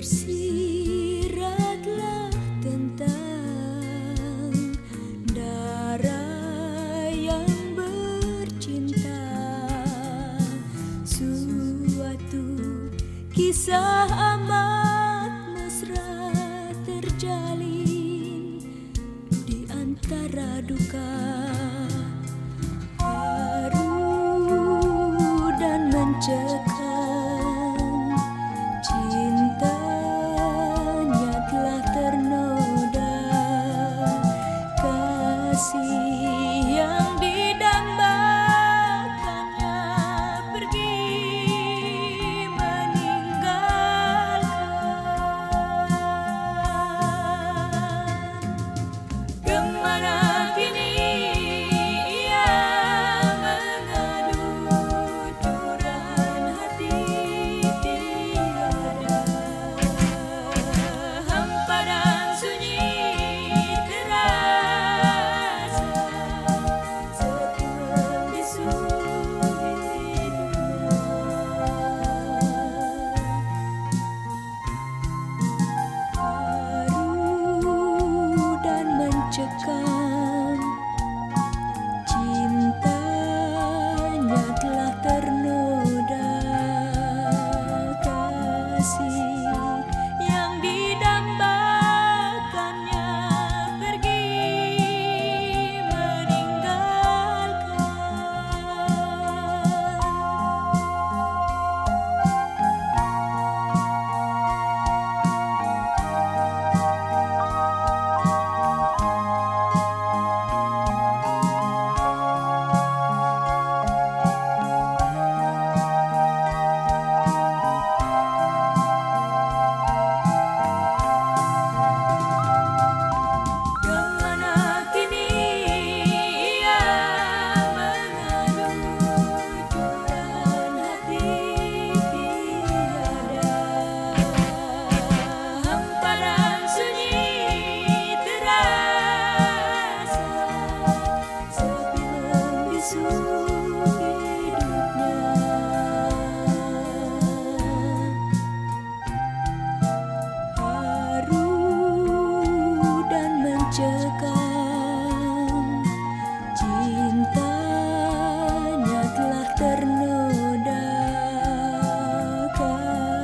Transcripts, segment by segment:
Tersiratlah tentang darah yang bercinta Suatu kisah amat mesra terjalin di antara duka baru dan mencek.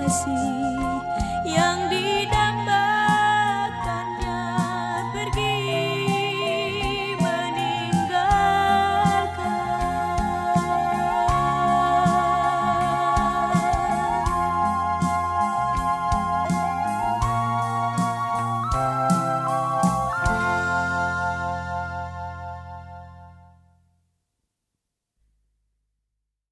see.